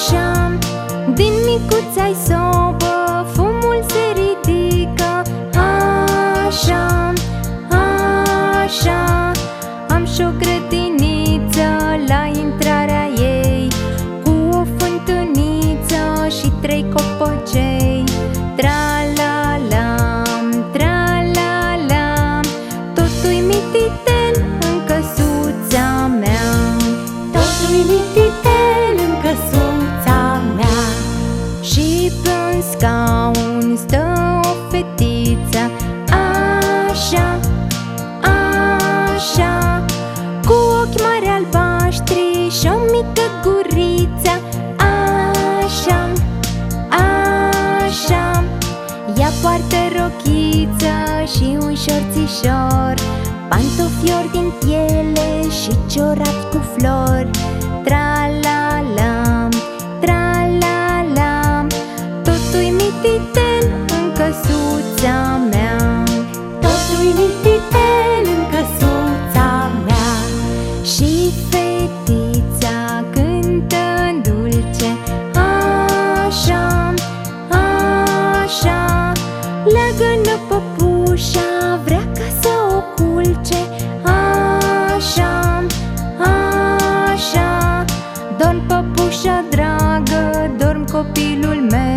ושם דין מקוצי סוף scaun stă o fetiță. Așa, așa Cu ochi mari albaștri și o mică guriță. Așa, așa Ea poartă rochiță și un șorțișor Pantofiori din piele și ciorapi. cu flori Tra-la mititel în căsuța mea. Totul mititel în căsuța mea. Și fetița cântă dulce Așa, așa. Leagănă păpușa vrea ca să o culce Așa, așa. Dorm păpușa dragă, dorm copilul meu.